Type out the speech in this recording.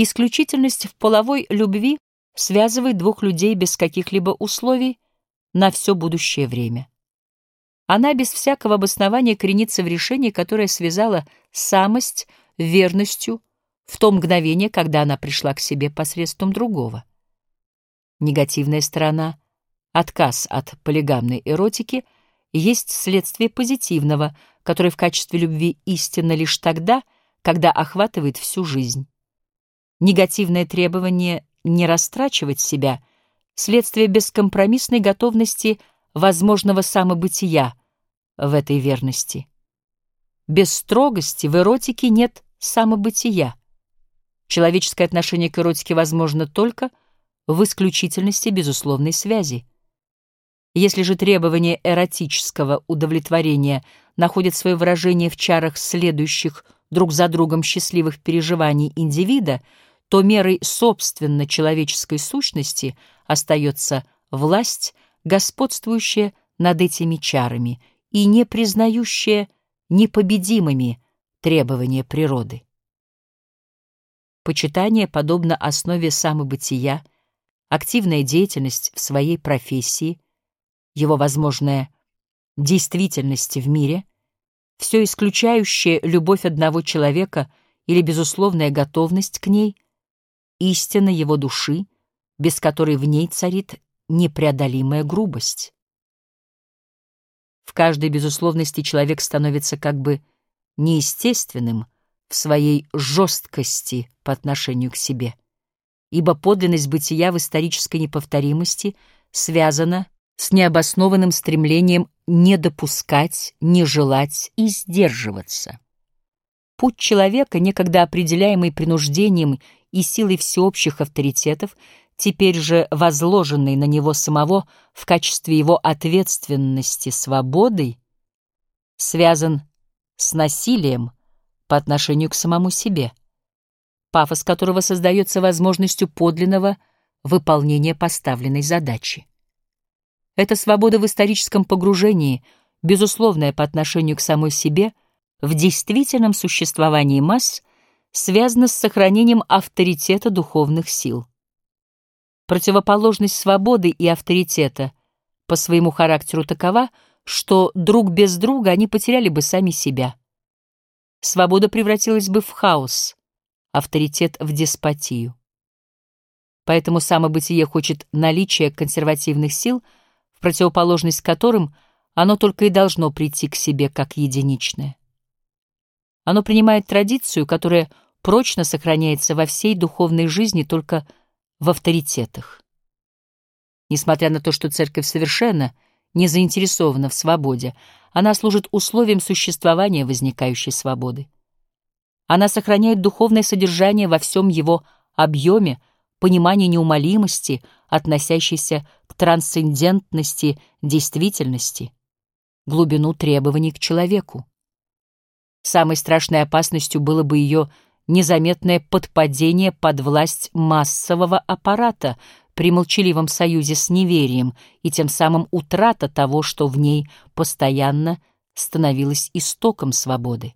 Исключительность в половой любви связывает двух людей без каких-либо условий на все будущее время. Она без всякого обоснования коренится в решении, которое связало самость верностью в то мгновение, когда она пришла к себе посредством другого. Негативная сторона, отказ от полигамной эротики, есть следствие позитивного, который в качестве любви истинно лишь тогда, когда охватывает всю жизнь. Негативное требование не растрачивать себя — следствие бескомпромиссной готовности возможного самобытия в этой верности. Без строгости в эротике нет самобытия. Человеческое отношение к эротике возможно только в исключительности безусловной связи. Если же требование эротического удовлетворения находит свое выражение в чарах следующих друг за другом счастливых переживаний индивида, то мерой собственно человеческой сущности остается власть, господствующая над этими чарами и не признающая непобедимыми требования природы. Почитание подобно основе самобытия, активная деятельность в своей профессии, его возможная действительность в мире, все исключающее любовь одного человека или безусловная готовность к ней, истина его души, без которой в ней царит непреодолимая грубость. В каждой безусловности человек становится как бы неестественным в своей жесткости по отношению к себе, ибо подлинность бытия в исторической неповторимости связана с необоснованным стремлением не допускать, не желать и сдерживаться. Путь человека, некогда определяемый принуждением и силой всеобщих авторитетов, теперь же возложенный на него самого в качестве его ответственности свободой, связан с насилием по отношению к самому себе, пафос которого создается возможностью подлинного выполнения поставленной задачи. Эта свобода в историческом погружении, безусловная по отношению к самой себе, в действительном существовании масс, связана с сохранением авторитета духовных сил. Противоположность свободы и авторитета по своему характеру такова, что друг без друга они потеряли бы сами себя. Свобода превратилась бы в хаос, авторитет в деспотию. Поэтому самобытие хочет наличия консервативных сил, в противоположность которым оно только и должно прийти к себе как единичное. Оно принимает традицию, которая прочно сохраняется во всей духовной жизни только в авторитетах. Несмотря на то, что церковь совершенно не заинтересована в свободе, она служит условием существования возникающей свободы. Она сохраняет духовное содержание во всем его объеме, понимание неумолимости, относящейся к трансцендентности действительности, глубину требований к человеку. Самой страшной опасностью было бы ее незаметное подпадение под власть массового аппарата при молчаливом союзе с неверием и тем самым утрата того, что в ней постоянно становилось истоком свободы.